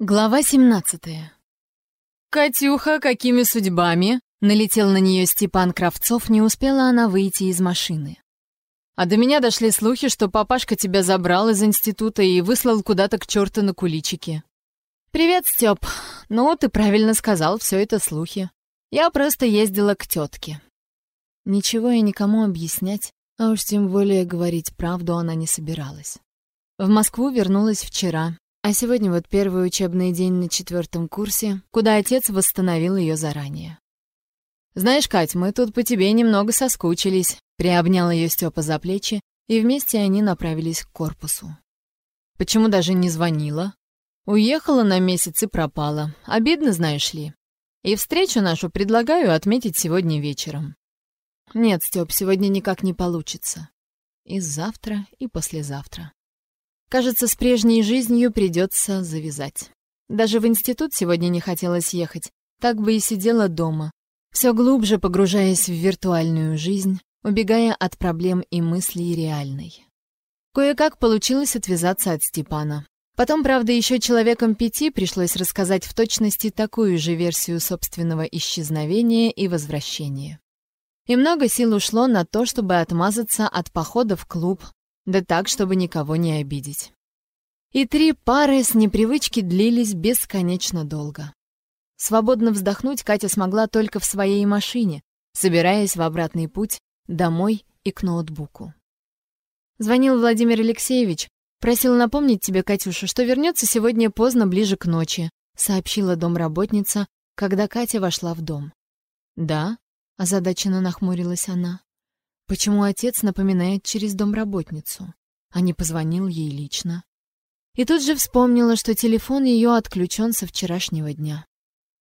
Глава 17 «Катюха, какими судьбами?» — налетел на нее Степан Кравцов, не успела она выйти из машины. «А до меня дошли слухи, что папашка тебя забрал из института и выслал куда-то к черту на куличики». «Привет, Степ. Ну, ты правильно сказал, все это слухи. Я просто ездила к тетке». Ничего и никому объяснять, а уж тем более говорить правду она не собиралась. В Москву вернулась вчера, а сегодня вот первый учебный день на четвертом курсе, куда отец восстановил ее заранее. «Знаешь, Кать, мы тут по тебе немного соскучились», — приобнял ее Степа за плечи, и вместе они направились к корпусу. «Почему даже не звонила?» «Уехала на месяц и пропала. Обидно, знаешь ли. И встречу нашу предлагаю отметить сегодня вечером». «Нет, Степ, сегодня никак не получится. И завтра, и послезавтра». Кажется, с прежней жизнью придется завязать. Даже в институт сегодня не хотелось ехать, так бы и сидела дома, все глубже погружаясь в виртуальную жизнь, убегая от проблем и мыслей реальной. Кое-как получилось отвязаться от Степана. Потом, правда, еще человеком пяти пришлось рассказать в точности такую же версию собственного исчезновения и возвращения. И много сил ушло на то, чтобы отмазаться от похода в клуб, да так, чтобы никого не обидеть. И три пары с непривычки длились бесконечно долго. Свободно вздохнуть Катя смогла только в своей машине, собираясь в обратный путь домой и к ноутбуку. Звонил Владимир Алексеевич, просил напомнить тебе, Катюша, что вернется сегодня поздно, ближе к ночи, сообщила домработница, когда Катя вошла в дом. Да, озадаченно нахмурилась она. Почему отец напоминает через домработницу, а не позвонил ей лично? И тут же вспомнила, что телефон ее отключен со вчерашнего дня.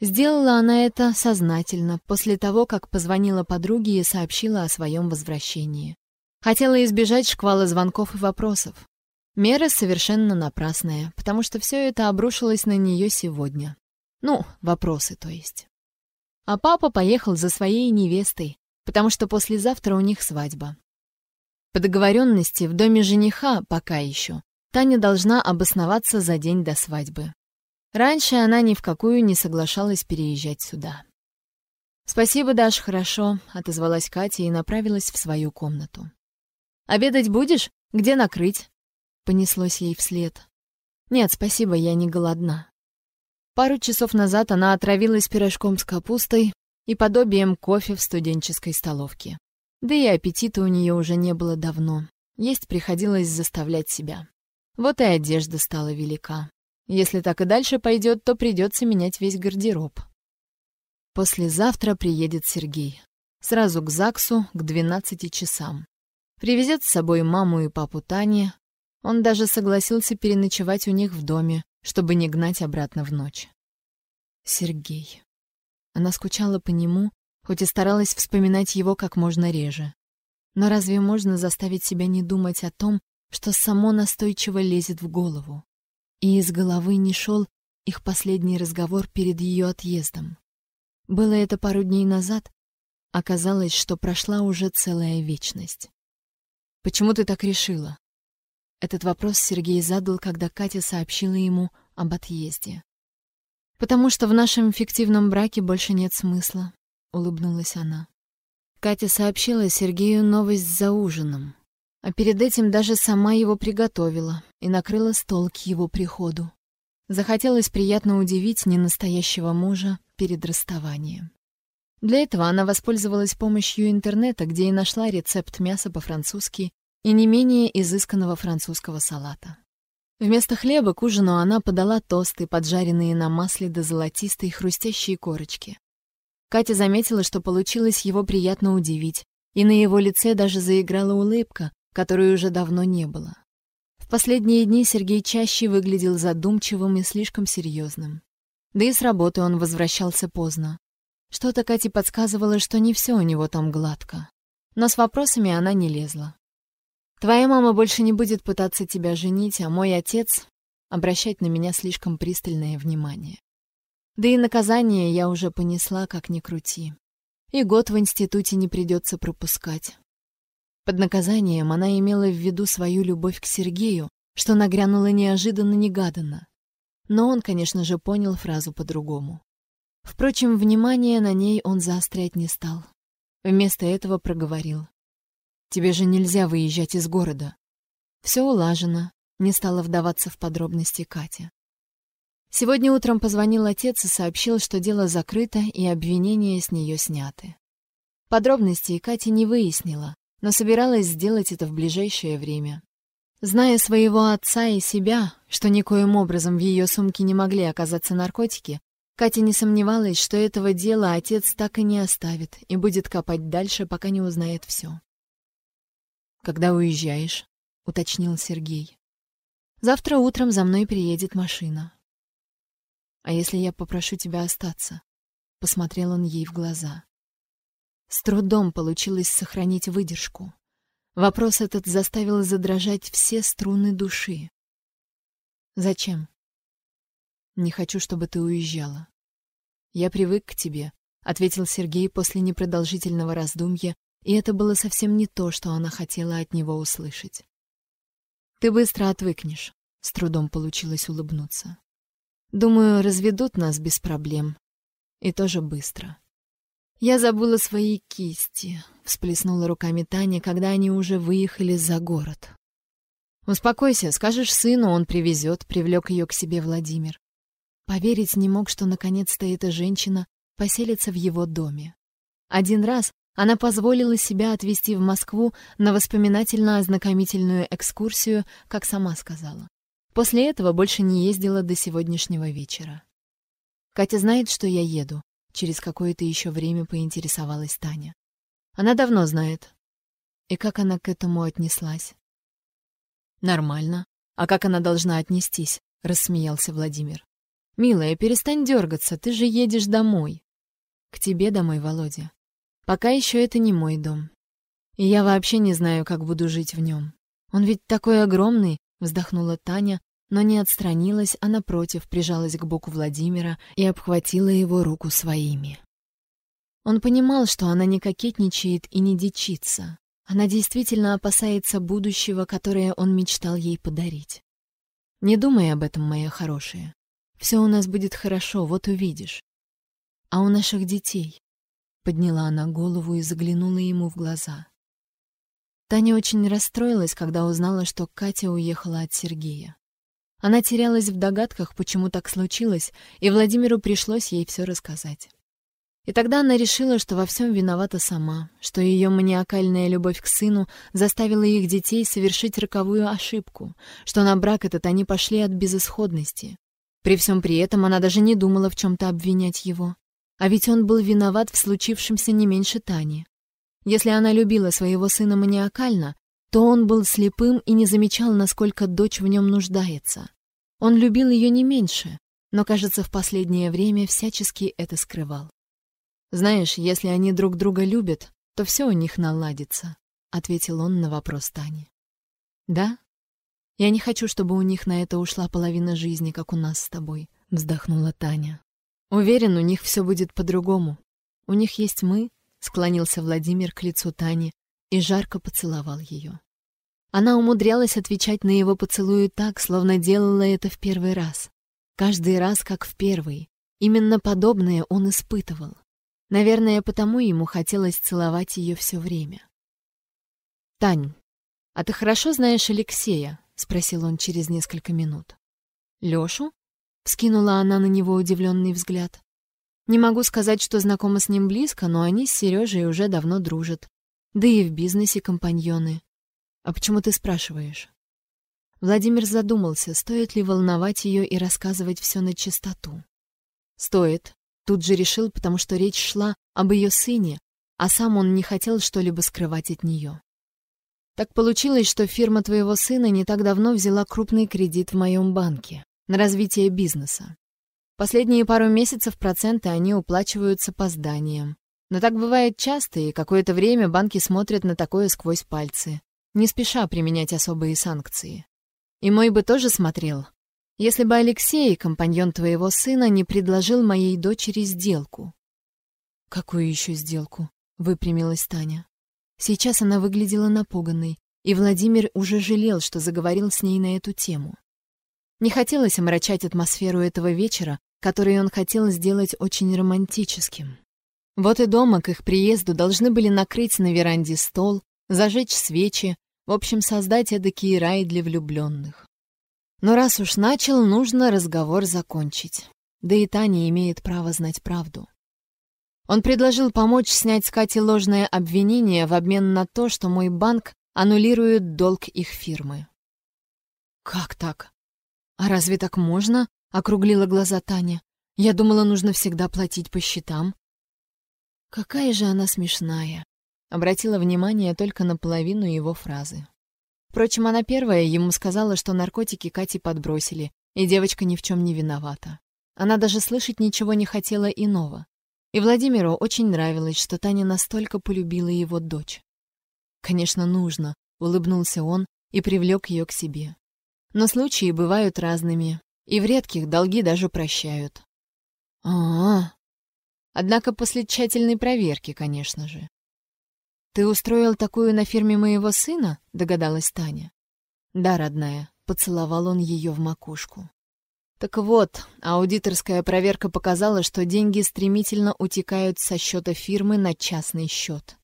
Сделала она это сознательно, после того, как позвонила подруге и сообщила о своем возвращении. Хотела избежать шквала звонков и вопросов. Мера совершенно напрасная, потому что все это обрушилось на нее сегодня. Ну, вопросы, то есть. А папа поехал за своей невестой, потому что послезавтра у них свадьба. По договоренности в доме жениха пока еще Таня должна обосноваться за день до свадьбы. Раньше она ни в какую не соглашалась переезжать сюда. «Спасибо, Даш, хорошо», — отозвалась Катя и направилась в свою комнату. «Обедать будешь? Где накрыть?» — понеслось ей вслед. «Нет, спасибо, я не голодна». Пару часов назад она отравилась пирожком с капустой, и подобием кофе в студенческой столовке. Да и аппетита у нее уже не было давно. Есть приходилось заставлять себя. Вот и одежда стала велика. Если так и дальше пойдет, то придется менять весь гардероб. Послезавтра приедет Сергей. Сразу к ЗАГСу к 12 часам. Привезет с собой маму и папу Тани. Он даже согласился переночевать у них в доме, чтобы не гнать обратно в ночь. Сергей. Она скучала по нему, хоть и старалась вспоминать его как можно реже. Но разве можно заставить себя не думать о том, что само настойчиво лезет в голову? И из головы не шел их последний разговор перед ее отъездом. Было это пару дней назад, оказалось, что прошла уже целая вечность. «Почему ты так решила?» Этот вопрос Сергей задал, когда Катя сообщила ему об отъезде. «Потому что в нашем фиктивном браке больше нет смысла», — улыбнулась она. Катя сообщила Сергею новость за ужином, а перед этим даже сама его приготовила и накрыла стол к его приходу. Захотелось приятно удивить ненастоящего мужа перед расставанием. Для этого она воспользовалась помощью интернета, где и нашла рецепт мяса по-французски и не менее изысканного французского салата. Вместо хлеба к ужину она подала тосты, поджаренные на масле до золотистой хрустящей корочки. Катя заметила, что получилось его приятно удивить, и на его лице даже заиграла улыбка, которой уже давно не было. В последние дни Сергей чаще выглядел задумчивым и слишком серьезным. Да и с работы он возвращался поздно. Что-то Кате подсказывало, что не все у него там гладко. Но с вопросами она не лезла. Твоя мама больше не будет пытаться тебя женить, а мой отец — обращать на меня слишком пристальное внимание. Да и наказание я уже понесла, как ни крути. И год в институте не придется пропускать. Под наказанием она имела в виду свою любовь к Сергею, что нагрянула неожиданно-негаданно. но он, конечно же, понял фразу по-другому. Впрочем, внимание на ней он заострять не стал. Вместо этого проговорил. «Тебе же нельзя выезжать из города». «Все улажено», — не стала вдаваться в подробности Катя. Сегодня утром позвонил отец и сообщил, что дело закрыто и обвинения с нее сняты. Подробностей Катя не выяснила, но собиралась сделать это в ближайшее время. Зная своего отца и себя, что никоим образом в ее сумке не могли оказаться наркотики, Катя не сомневалась, что этого дела отец так и не оставит и будет копать дальше, пока не узнает все. «Когда уезжаешь?» — уточнил Сергей. «Завтра утром за мной приедет машина». «А если я попрошу тебя остаться?» — посмотрел он ей в глаза. С трудом получилось сохранить выдержку. Вопрос этот заставил задрожать все струны души. «Зачем?» «Не хочу, чтобы ты уезжала». «Я привык к тебе», — ответил Сергей после непродолжительного раздумья, и это было совсем не то, что она хотела от него услышать. «Ты быстро отвыкнешь», — с трудом получилось улыбнуться. «Думаю, разведут нас без проблем. И тоже быстро». «Я забыла свои кисти», — всплеснула руками Таня, когда они уже выехали за город. «Успокойся, скажешь сыну, он привезет», — привлек ее к себе Владимир. Поверить не мог, что наконец-то эта женщина поселится в его доме. Один раз она позволила себя отвезти в Москву на воспоминательно-ознакомительную экскурсию, как сама сказала. После этого больше не ездила до сегодняшнего вечера. «Катя знает, что я еду», Через какое-то еще время поинтересовалась Таня. Она давно знает. И как она к этому отнеслась? Нормально. А как она должна отнестись? Рассмеялся Владимир. Милая, перестань дергаться, ты же едешь домой. К тебе домой, Володя. Пока еще это не мой дом. И я вообще не знаю, как буду жить в нем. Он ведь такой огромный, вздохнула Таня, но не отстранилась, а напротив прижалась к боку Владимира и обхватила его руку своими. Он понимал, что она не кокетничает и не дичится. Она действительно опасается будущего, которое он мечтал ей подарить. «Не думай об этом, моя хорошая. Все у нас будет хорошо, вот увидишь. А у наших детей?» Подняла она голову и заглянула ему в глаза. Таня очень расстроилась, когда узнала, что Катя уехала от Сергея. Она терялась в догадках, почему так случилось, и Владимиру пришлось ей все рассказать. И тогда она решила, что во всем виновата сама, что ее маниакальная любовь к сыну заставила их детей совершить роковую ошибку, что на брак этот они пошли от безысходности. При всем при этом она даже не думала в чем-то обвинять его. А ведь он был виноват в случившемся не меньше Тани. Если она любила своего сына маниакально, то он был слепым и не замечал, насколько дочь в нем нуждается. Он любил ее не меньше, но, кажется, в последнее время всячески это скрывал. «Знаешь, если они друг друга любят, то все у них наладится», — ответил он на вопрос Тани. «Да? Я не хочу, чтобы у них на это ушла половина жизни, как у нас с тобой», — вздохнула Таня. «Уверен, у них все будет по-другому. У них есть мы», — склонился Владимир к лицу Тани и жарко поцеловал ее. Она умудрялась отвечать на его поцелуи так, словно делала это в первый раз. Каждый раз, как в первый. Именно подобное он испытывал. Наверное, потому ему хотелось целовать ее все время. «Тань, а ты хорошо знаешь Алексея?» — спросил он через несколько минут. «Лешу?» — вскинула она на него удивленный взгляд. «Не могу сказать, что знакома с ним близко, но они с Сережей уже давно дружат. Да и в бизнесе компаньоны. «А почему ты спрашиваешь?» Владимир задумался, стоит ли волновать ее и рассказывать все на чистоту. «Стоит», — тут же решил, потому что речь шла об ее сыне, а сам он не хотел что-либо скрывать от нее. «Так получилось, что фирма твоего сына не так давно взяла крупный кредит в моем банке на развитие бизнеса. Последние пару месяцев проценты они уплачиваются по зданиям. Но так бывает часто, и какое-то время банки смотрят на такое сквозь пальцы не спеша применять особые санкции. И мой бы тоже смотрел, если бы Алексей, компаньон твоего сына, не предложил моей дочери сделку. «Какую еще сделку?» — выпрямилась Таня. Сейчас она выглядела напуганной, и Владимир уже жалел, что заговорил с ней на эту тему. Не хотелось омрачать атмосферу этого вечера, который он хотел сделать очень романтическим. Вот и дома к их приезду должны были накрыть на веранде стол, зажечь свечи, в общем, создать эдакий рай для влюбленных. Но раз уж начал, нужно разговор закончить. Да и Таня имеет право знать правду. Он предложил помочь снять с Кати ложное обвинение в обмен на то, что мой банк аннулирует долг их фирмы. «Как так? А разве так можно?» — округлила глаза Таня. «Я думала, нужно всегда платить по счетам». Какая же она смешная. Обратила внимание только на половину его фразы. Впрочем, она первая ему сказала, что наркотики Кате подбросили, и девочка ни в чем не виновата. Она даже слышать ничего не хотела иного. И Владимиру очень нравилось, что Таня настолько полюбила его дочь. «Конечно, нужно», — улыбнулся он и привлек ее к себе. Но случаи бывают разными, и в редких долги даже прощают. а а, -а. Однако после тщательной проверки, конечно же. «Ты устроил такую на фирме моего сына?» — догадалась Таня. «Да, родная», — поцеловал он ее в макушку. Так вот, аудиторская проверка показала, что деньги стремительно утекают со счета фирмы на частный счет.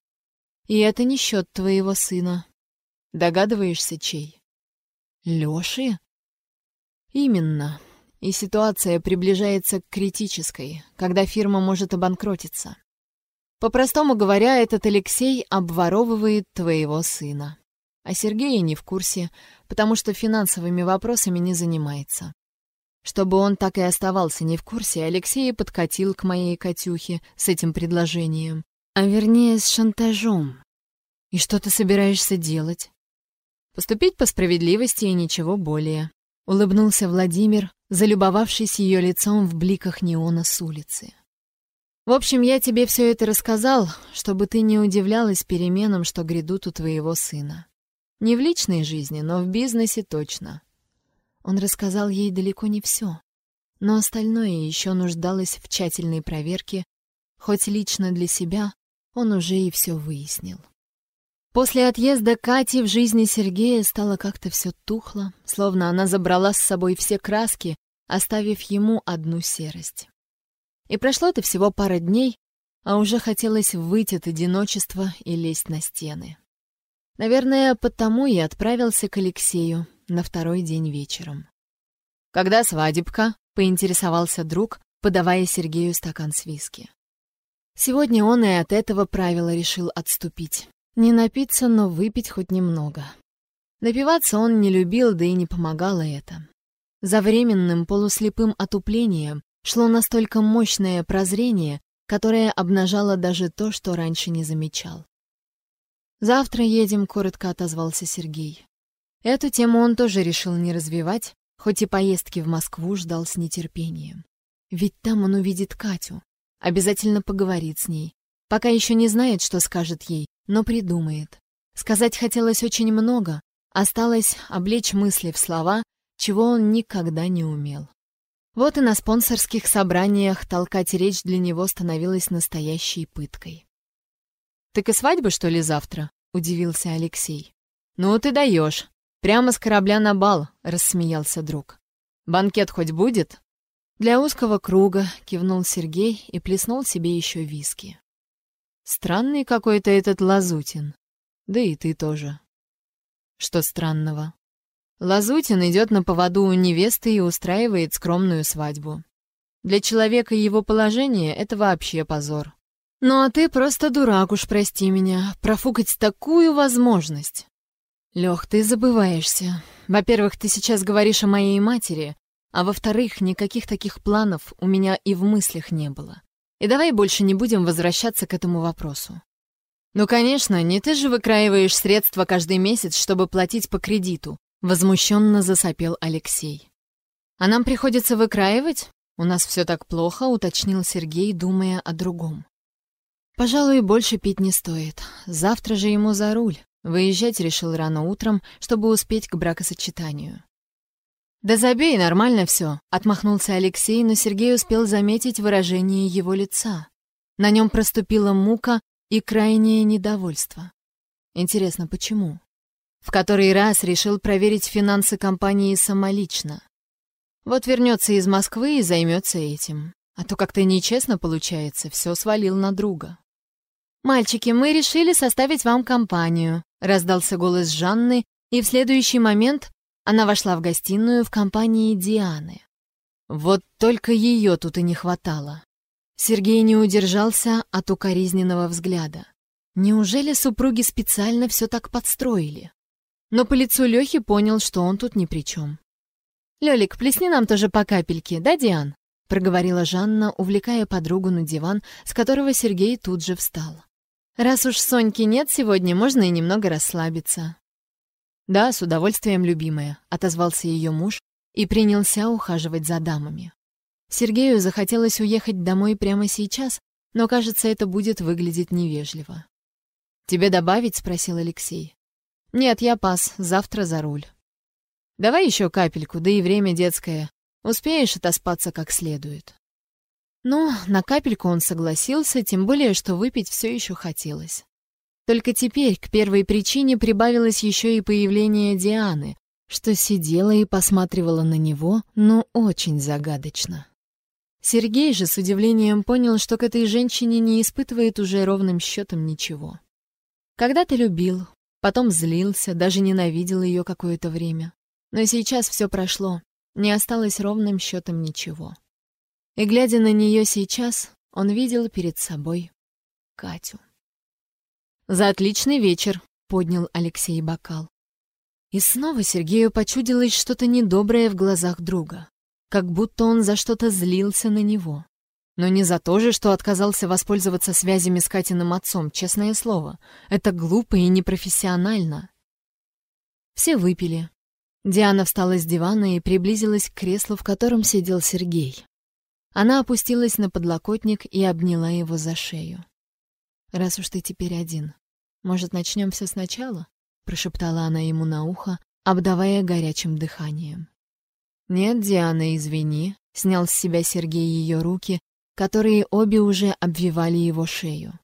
И это не счет твоего сына. Догадываешься, чей? Лёши? Именно. И ситуация приближается к критической, когда фирма может обанкротиться. По-простому говоря, этот Алексей обворовывает твоего сына. А Сергей не в курсе, потому что финансовыми вопросами не занимается. Чтобы он так и оставался не в курсе, Алексей подкатил к моей Катюхе с этим предложением, а вернее с шантажом. И что ты собираешься делать? Поступить по справедливости и ничего более. Улыбнулся Владимир, залюбовавшись ее лицом в бликах неона с улицы. В общем, я тебе все это рассказал, чтобы ты не удивлялась переменам, что грядут у твоего сына. Не в личной жизни, но в бизнесе точно. Он рассказал ей далеко не все, но остальное еще нуждалось в тщательной проверке, хоть лично для себя он уже и все выяснил. После отъезда Кати в жизни Сергея стало как-то все тухло, словно она забрала с собой все краски, оставив ему одну серость. И прошло-то всего пара дней, а уже хотелось выйти от одиночества и лезть на стены. Наверное, потому и отправился к Алексею, на второй день вечером. «Когда свадебка?» — поинтересовался друг, подавая Сергею стакан с виски. Сегодня он и от этого правила решил отступить. Не напиться, но выпить хоть немного. Напиваться он не любил, да и не помогало это. За временным полуслепым отуплением шло настолько мощное прозрение, которое обнажало даже то, что раньше не замечал. «Завтра едем», — коротко отозвался Сергей. Эту тему он тоже решил не развивать, хоть и поездки в Москву ждал с нетерпением. Ведь там он увидит Катю, обязательно поговорит с ней. Пока еще не знает, что скажет ей, но придумает. Сказать хотелось очень много, осталось облечь мысли в слова, чего он никогда не умел. Вот и на спонсорских собраниях толкать речь для него становилась настоящей пыткой. «Так и свадьба, что ли, завтра?» — удивился Алексей. «Ну ты даешь. «Прямо с корабля на бал», — рассмеялся друг. «Банкет хоть будет?» «Для узкого круга», — кивнул Сергей и плеснул себе еще виски. «Странный какой-то этот Лазутин. Да и ты тоже». «Что странного?» Лазутин идет на поводу у невесты и устраивает скромную свадьбу. Для человека его положение — это вообще позор. Ну а ты просто дурак уж, прости меня, профукать такую возможность. Лех, ты забываешься. Во-первых, ты сейчас говоришь о моей матери, а во-вторых, никаких таких планов у меня и в мыслях не было. И давай больше не будем возвращаться к этому вопросу. Ну, конечно, не ты же выкраиваешь средства каждый месяц, чтобы платить по кредиту, возмущенно засопел Алексей. А нам приходится выкраивать? У нас все так плохо, уточнил Сергей, думая о другом. Пожалуй, больше пить не стоит. Завтра же ему за руль. Выезжать решил рано утром, чтобы успеть к бракосочетанию. «Да забей, нормально все», — отмахнулся Алексей, но Сергей успел заметить выражение его лица. На нем проступила мука и крайнее недовольство. Интересно, почему? В который раз решил проверить финансы компании самолично. Вот вернется из Москвы и займется этим. А то как-то нечестно получается, все свалил на друга. «Мальчики, мы решили составить вам компанию», — раздался голос Жанны, и в следующий момент она вошла в гостиную в компании Дианы. Вот только ее тут и не хватало. Сергей не удержался от укоризненного взгляда. Неужели супруги специально все так подстроили? Но по лицу Лехи понял, что он тут ни при чем. «Лёлик, плесни нам тоже по капельке, да, Диан?» — проговорила Жанна, увлекая подругу на диван, с которого Сергей тут же встал. «Раз уж Соньки нет сегодня, можно и немного расслабиться». «Да, с удовольствием, любимая», — отозвался ее муж и принялся ухаживать за дамами. Сергею захотелось уехать домой прямо сейчас, но, кажется, это будет выглядеть невежливо. «Тебе добавить?» — спросил Алексей. «Нет, я пас, завтра за руль». «Давай еще капельку, да и время детское. Успеешь отоспаться как следует». Ну, на капельку он согласился, тем более, что выпить все еще хотелось. Только теперь к первой причине прибавилось еще и появление Дианы, что сидела и посматривала на него, но очень загадочно. Сергей же с удивлением понял, что к этой женщине не испытывает уже ровным счетом ничего. Когда-то любил, потом злился, даже ненавидел ее какое-то время. Но сейчас все прошло, не осталось ровным счетом ничего. И глядя на нее сейчас, он видел перед собой Катю. «За отличный вечер», — поднял Алексей бокал. И снова Сергею почудилось что-то недоброе в глазах друга, как будто он за что-то злился на него. Но не за то же, что отказался воспользоваться связями с Катиным отцом, честное слово. Это глупо и непрофессионально. Все выпили. Диана встала с дивана и приблизилась к креслу, в котором сидел Сергей. Она опустилась на подлокотник и обняла его за шею. «Раз уж ты теперь один, может, начнем все сначала?» — прошептала она ему на ухо, обдавая горячим дыханием. «Нет, Диана, извини», — снял с себя Сергей ее руки, которые обе уже обвивали его шею.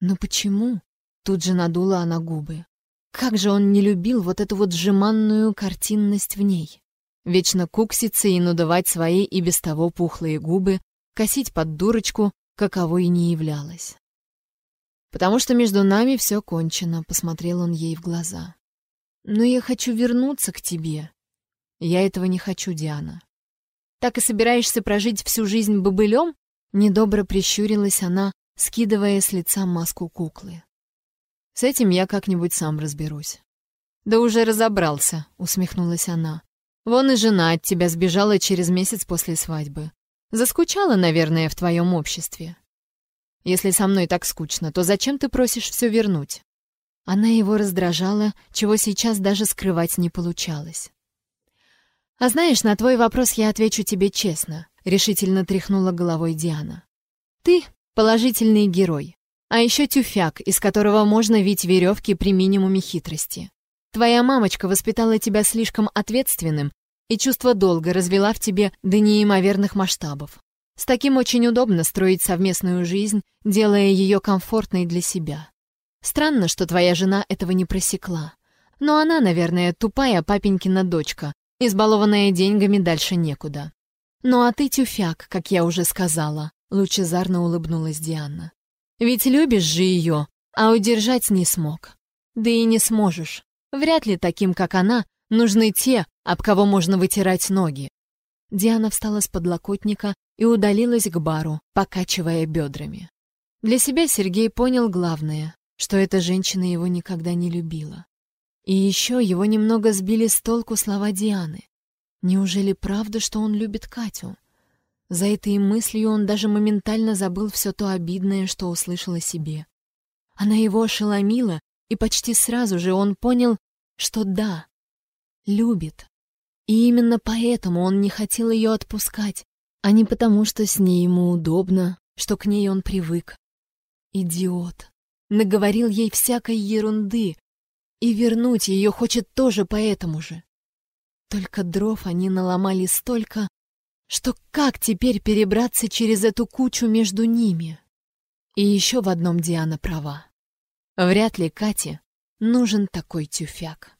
«Но почему?» — тут же надула она губы. Как же он не любил вот эту вот жеманную картинность в ней. Вечно кукситься и надувать свои и без того пухлые губы, косить под дурочку, каковой и не являлась. «Потому что между нами все кончено», — посмотрел он ей в глаза. «Но я хочу вернуться к тебе». «Я этого не хочу, Диана». «Так и собираешься прожить всю жизнь бобылем?» Недобро прищурилась она, скидывая с лица маску куклы. «С этим я как-нибудь сам разберусь». «Да уже разобрался», — усмехнулась она. «Вон и жена от тебя сбежала через месяц после свадьбы. Заскучала, наверное, в твоем обществе. Если со мной так скучно, то зачем ты просишь все вернуть?» Она его раздражала, чего сейчас даже скрывать не получалось. «А знаешь, на твой вопрос я отвечу тебе честно», — решительно тряхнула головой Диана. «Ты — положительный герой, а еще тюфяк, из которого можно вить веревки при минимуме хитрости. Твоя мамочка воспитала тебя слишком ответственным, и чувство долга развела в тебе до неимоверных масштабов. С таким очень удобно строить совместную жизнь, делая ее комфортной для себя. Странно, что твоя жена этого не просекла. Но она, наверное, тупая папенькина дочка, избалованная деньгами дальше некуда. Ну а ты тюфяк, как я уже сказала, лучезарно улыбнулась Диана. Ведь любишь же ее, а удержать не смог. Да и не сможешь. Вряд ли таким, как она, нужны те, об кого можно вытирать ноги. Диана встала с подлокотника и удалилась к бару, покачивая бедрами. Для себя Сергей понял главное, что эта женщина его никогда не любила. И еще его немного сбили с толку слова Дианы. Неужели правда, что он любит Катю? За этой мыслью он даже моментально забыл все то обидное, что услышал о себе. Она его ошеломила, и почти сразу же он понял, что да, любит. И именно поэтому он не хотел ее отпускать, а не потому, что с ней ему удобно, что к ней он привык. Идиот. Наговорил ей всякой ерунды, и вернуть ее хочет тоже поэтому же. Только дров они наломали столько, что как теперь перебраться через эту кучу между ними? И еще в одном Диана права. Вряд ли Кате нужен такой тюфяк.